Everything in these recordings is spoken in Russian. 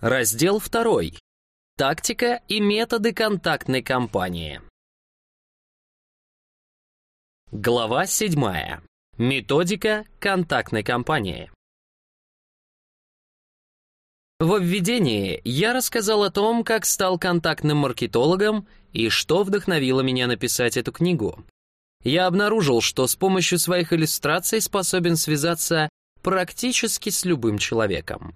Раздел 2. Тактика и методы контактной кампании. Глава 7. Методика контактной кампании. Во введении я рассказал о том, как стал контактным маркетологом и что вдохновило меня написать эту книгу. Я обнаружил, что с помощью своих иллюстраций способен связаться практически с любым человеком.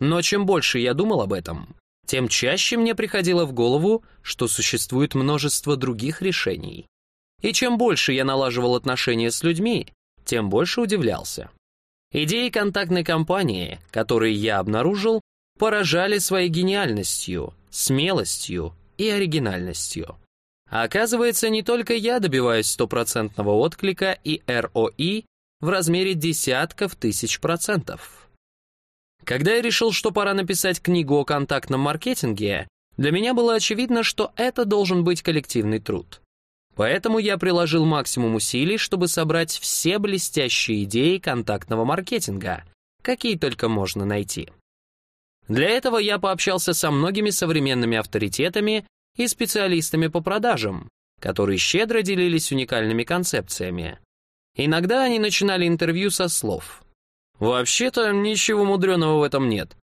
Но чем больше я думал об этом, тем чаще мне приходило в голову, что существует множество других решений. И чем больше я налаживал отношения с людьми, тем больше удивлялся. Идеи контактной кампании, которые я обнаружил, поражали своей гениальностью, смелостью и оригинальностью. Оказывается, не только я добиваюсь стопроцентного отклика и ROI в размере десятков тысяч процентов. Когда я решил, что пора написать книгу о контактном маркетинге, для меня было очевидно, что это должен быть коллективный труд. Поэтому я приложил максимум усилий, чтобы собрать все блестящие идеи контактного маркетинга, какие только можно найти. Для этого я пообщался со многими современными авторитетами и специалистами по продажам, которые щедро делились уникальными концепциями. Иногда они начинали интервью со слов Вообще-то ничего мудреного в этом нет.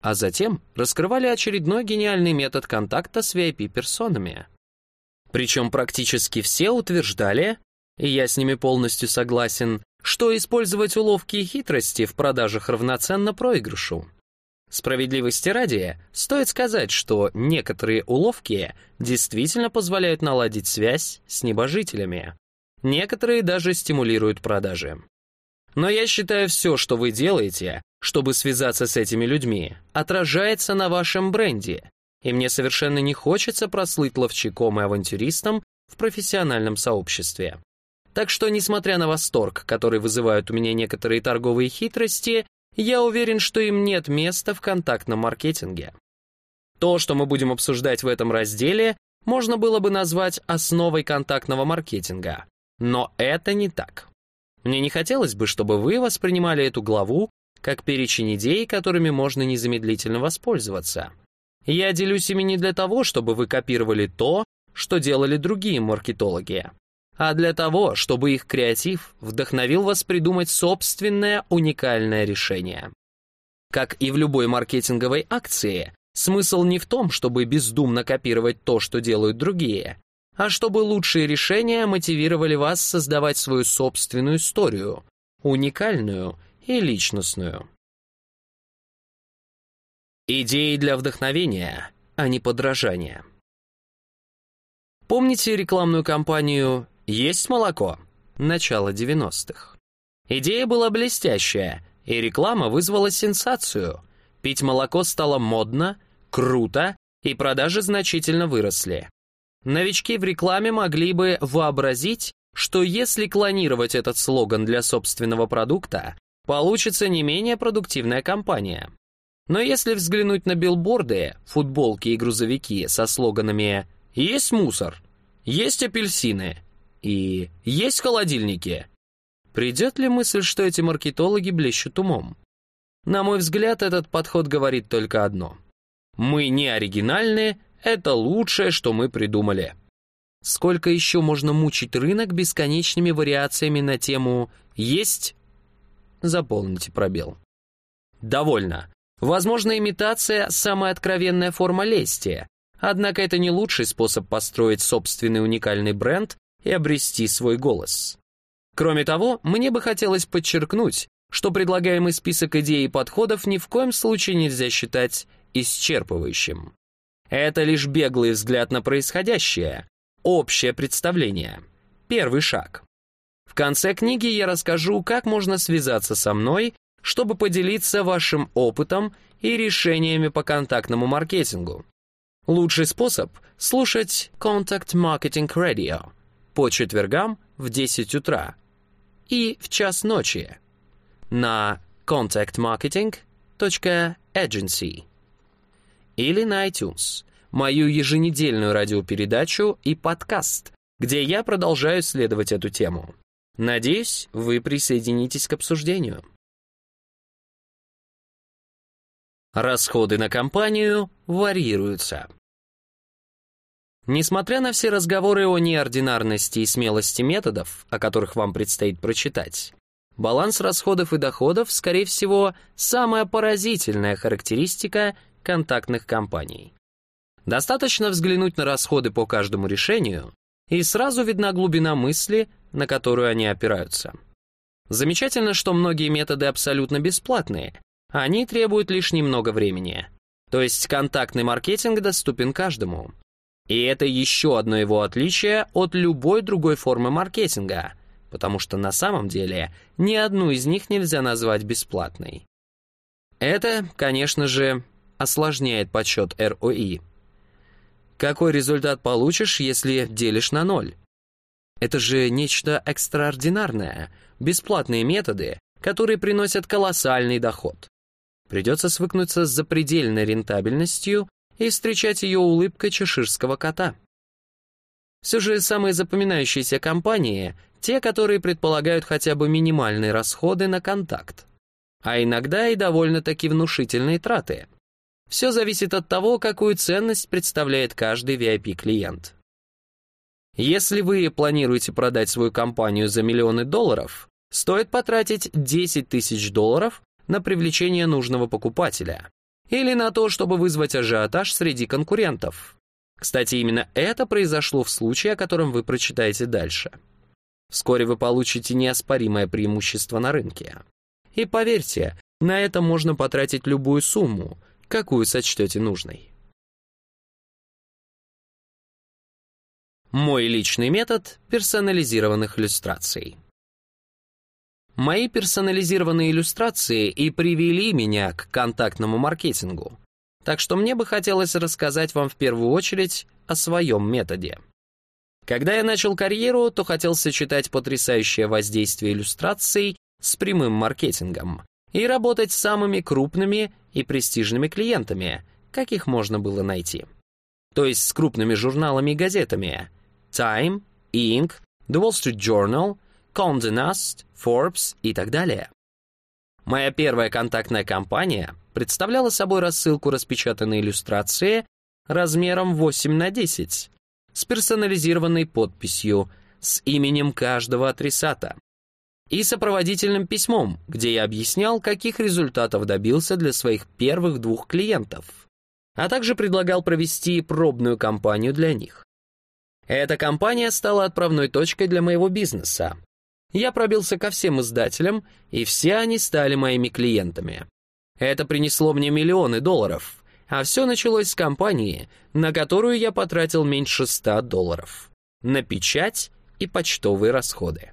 А затем раскрывали очередной гениальный метод контакта с VIP-персонами. Причем практически все утверждали, и я с ними полностью согласен, что использовать уловки и хитрости в продажах равноценно проигрышу. Справедливости ради, стоит сказать, что некоторые уловки действительно позволяют наладить связь с небожителями. Некоторые даже стимулируют продажи. Но я считаю все, что вы делаете, чтобы связаться с этими людьми, отражается на вашем бренде, и мне совершенно не хочется прослыть ловчаком и авантюристом в профессиональном сообществе. Так что, несмотря на восторг, который вызывают у меня некоторые торговые хитрости, я уверен, что им нет места в контактном маркетинге. То, что мы будем обсуждать в этом разделе, можно было бы назвать основой контактного маркетинга. Но это не так. Мне не хотелось бы, чтобы вы воспринимали эту главу как перечень идей, которыми можно незамедлительно воспользоваться. Я делюсь ими не для того, чтобы вы копировали то, что делали другие маркетологи, а для того, чтобы их креатив вдохновил вас придумать собственное уникальное решение. Как и в любой маркетинговой акции, смысл не в том, чтобы бездумно копировать то, что делают другие, а чтобы лучшие решения мотивировали вас создавать свою собственную историю, уникальную и личностную. Идеи для вдохновения, а не подражания. Помните рекламную кампанию «Есть молоко» начала 90-х? Идея была блестящая, и реклама вызвала сенсацию. Пить молоко стало модно, круто, и продажи значительно выросли. Новички в рекламе могли бы вообразить, что если клонировать этот слоган для собственного продукта, получится не менее продуктивная компания. Но если взглянуть на билборды, футболки и грузовики со слоганами «Есть мусор», «Есть апельсины» и «Есть холодильники», придет ли мысль, что эти маркетологи блещут умом? На мой взгляд, этот подход говорит только одно. Мы не оригинальны, это лучшее, что мы придумали. Сколько еще можно мучить рынок бесконечными вариациями на тему «есть»? Заполните пробел. Довольно. Возможно, имитация – самая откровенная форма лести, однако это не лучший способ построить собственный уникальный бренд и обрести свой голос. Кроме того, мне бы хотелось подчеркнуть, что предлагаемый список идей и подходов ни в коем случае нельзя считать исчерпывающим. Это лишь беглый взгляд на происходящее, общее представление, первый шаг. В конце книги я расскажу, как можно связаться со мной, чтобы поделиться вашим опытом и решениями по контактному маркетингу. Лучший способ — слушать Contact Marketing Radio по четвергам в 10 утра и в час ночи на contactmarketing.agency или на iTunes, мою еженедельную радиопередачу и подкаст, где я продолжаю исследовать эту тему. Надеюсь, вы присоединитесь к обсуждению. Расходы на компанию варьируются. Несмотря на все разговоры о неординарности и смелости методов, о которых вам предстоит прочитать, баланс расходов и доходов, скорее всего, самая поразительная характеристика контактных компаний. Достаточно взглянуть на расходы по каждому решению, и сразу видна глубина мысли, на которую они опираются. Замечательно, что многие методы абсолютно бесплатные, они требуют лишь немного времени. То есть контактный маркетинг доступен каждому. И это еще одно его отличие от любой другой формы маркетинга, потому что на самом деле ни одну из них нельзя назвать бесплатной. Это, конечно же, осложняет подсчет ROI. Какой результат получишь, если делишь на ноль? Это же нечто экстраординарное, бесплатные методы, которые приносят колоссальный доход. Придется свыкнуться с запредельной рентабельностью и встречать ее улыбкой чеширского кота. Все же самые запоминающиеся компании — те, которые предполагают хотя бы минимальные расходы на контакт. А иногда и довольно-таки внушительные траты. Все зависит от того, какую ценность представляет каждый VIP-клиент. Если вы планируете продать свою компанию за миллионы долларов, стоит потратить 10 тысяч долларов на привлечение нужного покупателя или на то, чтобы вызвать ажиотаж среди конкурентов. Кстати, именно это произошло в случае, о котором вы прочитаете дальше. Вскоре вы получите неоспоримое преимущество на рынке. И поверьте, на это можно потратить любую сумму, какую сочтете нужной. Мой личный метод персонализированных иллюстраций. Мои персонализированные иллюстрации и привели меня к контактному маркетингу. Так что мне бы хотелось рассказать вам в первую очередь о своем методе. Когда я начал карьеру, то хотел сочетать потрясающее воздействие иллюстраций с прямым маркетингом и работать с самыми крупными и престижными клиентами, каких можно было найти. То есть с крупными журналами и газетами Time, Inc., The Wall Street Journal, Condé Nast, Forbes и так далее. Моя первая контактная кампания представляла собой рассылку распечатанной иллюстрации размером 8 на 10 с персонализированной подписью с именем каждого адресата и сопроводительным письмом, где я объяснял, каких результатов добился для своих первых двух клиентов, а также предлагал провести пробную кампанию для них. Эта кампания стала отправной точкой для моего бизнеса, я пробился ко всем издателям, и все они стали моими клиентами. Это принесло мне миллионы долларов, а все началось с компании, на которую я потратил меньше 100 долларов. На печать и почтовые расходы.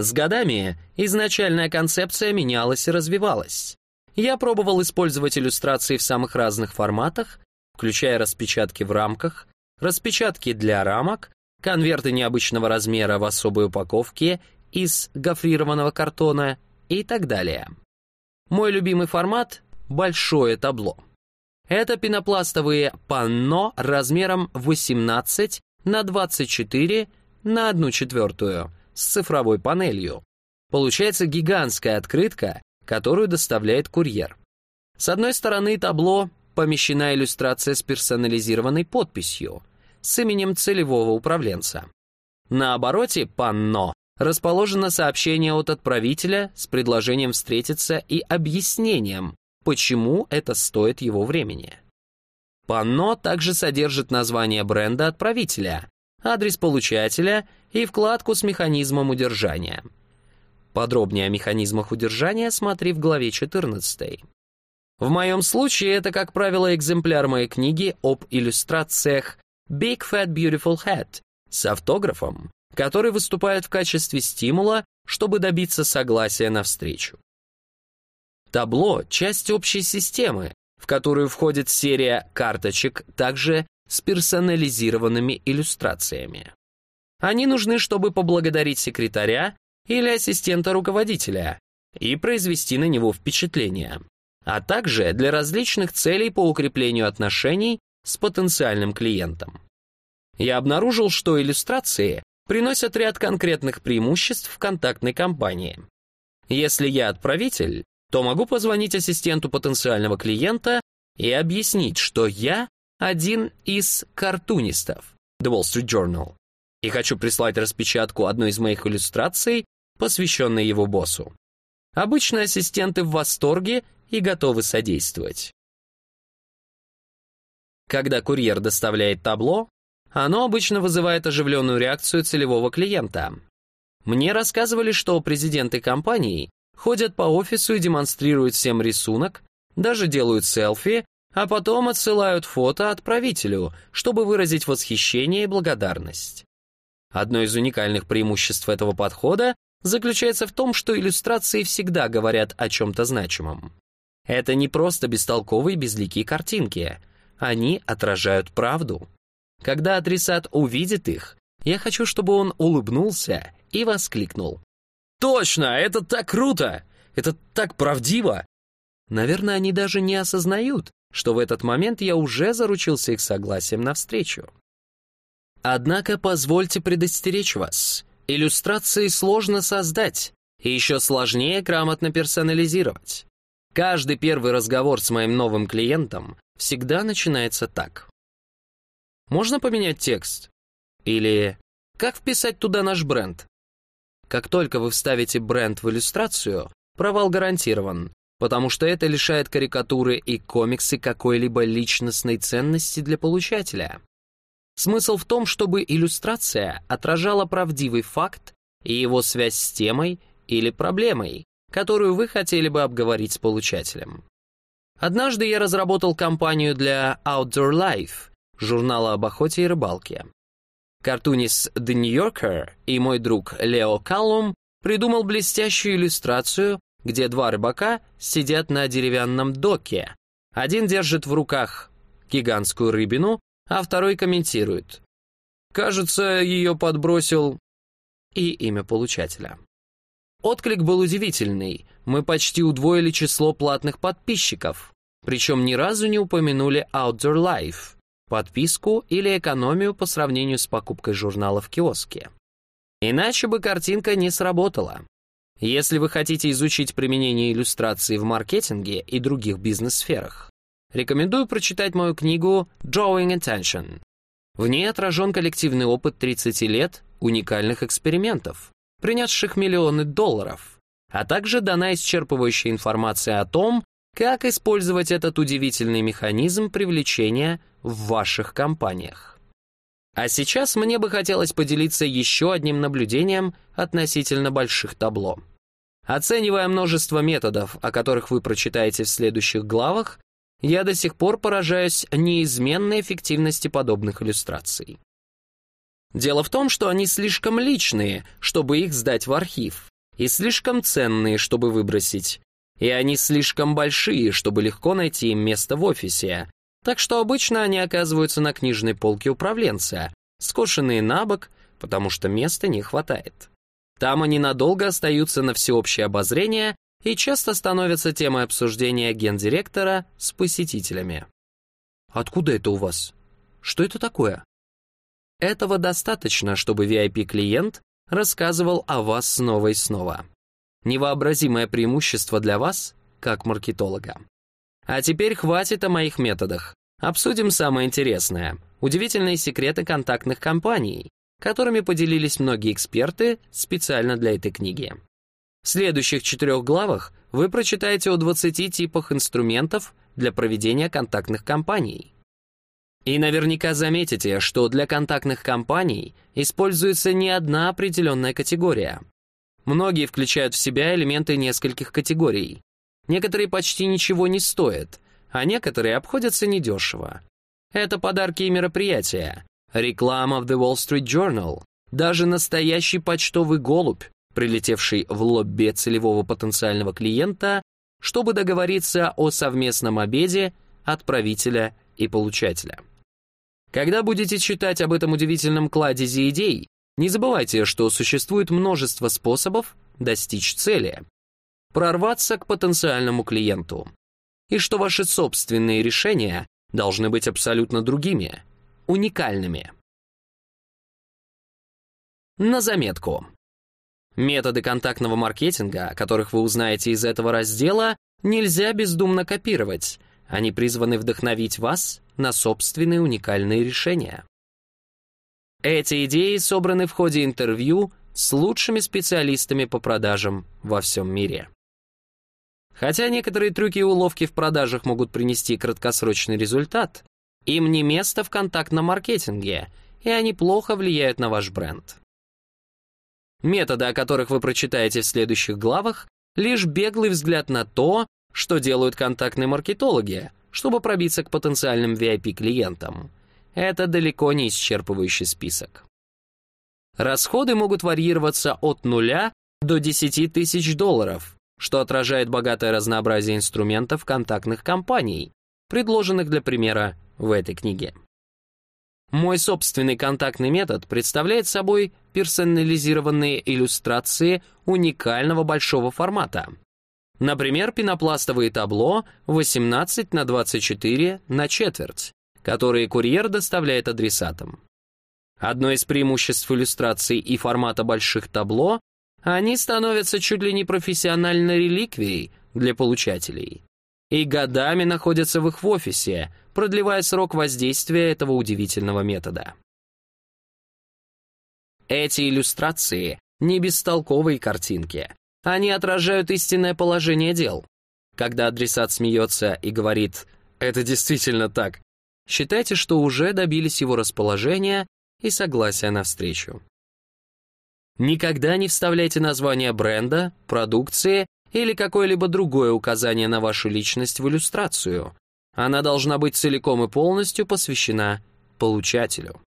С годами изначальная концепция менялась и развивалась. Я пробовал использовать иллюстрации в самых разных форматах, включая распечатки в рамках, распечатки для рамок, конверты необычного размера в особой упаковке из гофрированного картона и так далее. Мой любимый формат — большое табло. Это пенопластовые панно размером 18 на 24 на 1 четвертую с цифровой панелью. Получается гигантская открытка, которую доставляет курьер. С одной стороны табло помещена иллюстрация с персонализированной подписью — с именем целевого управленца. На обороте «Панно» расположено сообщение от отправителя с предложением встретиться и объяснением, почему это стоит его времени. Панно также содержит название бренда отправителя, адрес получателя и вкладку с механизмом удержания. Подробнее о механизмах удержания смотри в главе 14. В моем случае это, как правило, экземпляр моей книги об иллюстрациях Big Fat Beautiful Hat с автографом, который выступает в качестве стимула, чтобы добиться согласия на встречу. Табло — часть общей системы, в которую входит серия карточек, также с персонализированными иллюстрациями. Они нужны, чтобы поблагодарить секретаря или ассистента руководителя и произвести на него впечатление, а также для различных целей по укреплению отношений с потенциальным клиентом. Я обнаружил, что иллюстрации приносят ряд конкретных преимуществ в контактной кампании. Если я отправитель, то могу позвонить ассистенту потенциального клиента и объяснить, что я один из картунистов The Wall Street Journal и хочу прислать распечатку одной из моих иллюстраций, посвященной его боссу. Обычно ассистенты в восторге и готовы содействовать. Когда курьер доставляет табло, оно обычно вызывает оживленную реакцию целевого клиента. Мне рассказывали, что президенты компаний ходят по офису и демонстрируют всем рисунок, даже делают селфи, а потом отсылают фото отправителю, чтобы выразить восхищение и благодарность. Одно из уникальных преимуществ этого подхода заключается в том, что иллюстрации всегда говорят о чем-то значимом. Это не просто бестолковые безликие картинки. Они отражают правду. Когда адресат увидит их, я хочу, чтобы он улыбнулся и воскликнул. «Точно! Это так круто! Это так правдиво!» Наверное, они даже не осознают, что в этот момент я уже заручился их согласием на встречу. Однако позвольте предостеречь вас. Иллюстрации сложно создать, и еще сложнее грамотно персонализировать. Каждый первый разговор с моим новым клиентом всегда начинается так. Можно поменять текст? Или как вписать туда наш бренд? Как только вы вставите бренд в иллюстрацию, провал гарантирован, потому что это лишает карикатуры и комиксы какой-либо личностной ценности для получателя. Смысл в том, чтобы иллюстрация отражала правдивый факт и его связь с темой или проблемой, которую вы хотели бы обговорить с получателем. Однажды я разработал кампанию для Outdoor Life, журнала об охоте и рыбалке. Картунист The New Yorker и мой друг Лео Каллум придумал блестящую иллюстрацию, где два рыбака сидят на деревянном доке. Один держит в руках гигантскую рыбину, а второй комментирует. Кажется, ее подбросил и имя получателя. Отклик был удивительный. Мы почти удвоили число платных подписчиков. Причем ни разу не упомянули Outdoor Life, подписку или экономию по сравнению с покупкой журнала в киоске. Иначе бы картинка не сработала. Если вы хотите изучить применение иллюстрации в маркетинге и других бизнес-сферах, рекомендую прочитать мою книгу «Drawing Attention». В ней отражен коллективный опыт 30 лет уникальных экспериментов, принесших миллионы долларов, а также дана исчерпывающая информация о том, как использовать этот удивительный механизм привлечения в ваших компаниях. А сейчас мне бы хотелось поделиться еще одним наблюдением относительно больших табло. Оценивая множество методов, о которых вы прочитаете в следующих главах, я до сих пор поражаюсь неизменной эффективности подобных иллюстраций. Дело в том, что они слишком личные, чтобы их сдать в архив, и слишком ценные, чтобы выбросить, и они слишком большие, чтобы легко найти им место в офисе, так что обычно они оказываются на книжной полке управленца, скошенные на бок, потому что места не хватает. Там они надолго остаются на всеобщее обозрение и часто становятся темой обсуждения гендиректора с посетителями. «Откуда это у вас? Что это такое?» Этого достаточно, чтобы VIP-клиент рассказывал о вас снова и снова. Невообразимое преимущество для вас, как маркетолога. А теперь хватит о моих методах. Обсудим самое интересное – удивительные секреты контактных компаний, которыми поделились многие эксперты специально для этой книги. В следующих четырех главах вы прочитаете о 20 типах инструментов для проведения контактных кампаний. И наверняка заметите, что для контактных кампаний используется не одна определенная категория. Многие включают в себя элементы нескольких категорий. Некоторые почти ничего не стоят, а некоторые обходятся недешево. Это подарки и мероприятия, реклама в The Wall Street Journal, даже настоящий почтовый голубь, прилетевший в лобби целевого потенциального клиента, чтобы договориться о совместном обеде отправителя и получателя. Когда будете читать об этом удивительном кладезе идей, не забывайте, что существует множество способов достичь цели, прорваться к потенциальному клиенту, и что ваши собственные решения должны быть абсолютно другими, уникальными. На заметку. Методы контактного маркетинга, о которых вы узнаете из этого раздела, нельзя бездумно копировать. Они призваны вдохновить вас на собственные уникальные решения. Эти идеи собраны в ходе интервью с лучшими специалистами по продажам во всем мире. Хотя некоторые трюки и уловки в продажах могут принести краткосрочный результат, им не место в контактном маркетинге, и они плохо влияют на ваш бренд. Методы, о которых вы прочитаете в следующих главах, лишь беглый взгляд на то, что делают контактные маркетологи, чтобы пробиться к потенциальным VIP-клиентам. Это далеко не исчерпывающий список. Расходы могут варьироваться от нуля до 10 тысяч долларов, что отражает богатое разнообразие инструментов контактных компаний, предложенных для примера в этой книге. Мой собственный контактный метод представляет собой персонализированные иллюстрации уникального большого формата. Например, пенопластовые табло 18 на 24 на четверть, которые курьер доставляет адресатам. Одно из преимуществ иллюстраций и формата больших табло — они становятся чуть ли не профессиональной реликвией для получателей и годами находятся в их офисе, продлевая срок воздействия этого удивительного метода. Эти иллюстрации не бестолковые картинки. Они отражают истинное положение дел. Когда адресат смеется и говорит «это действительно так», считайте, что уже добились его расположения и согласия на встречу. Никогда не вставляйте название бренда, продукции или какое-либо другое указание на вашу личность в иллюстрацию. Она должна быть целиком и полностью посвящена получателю.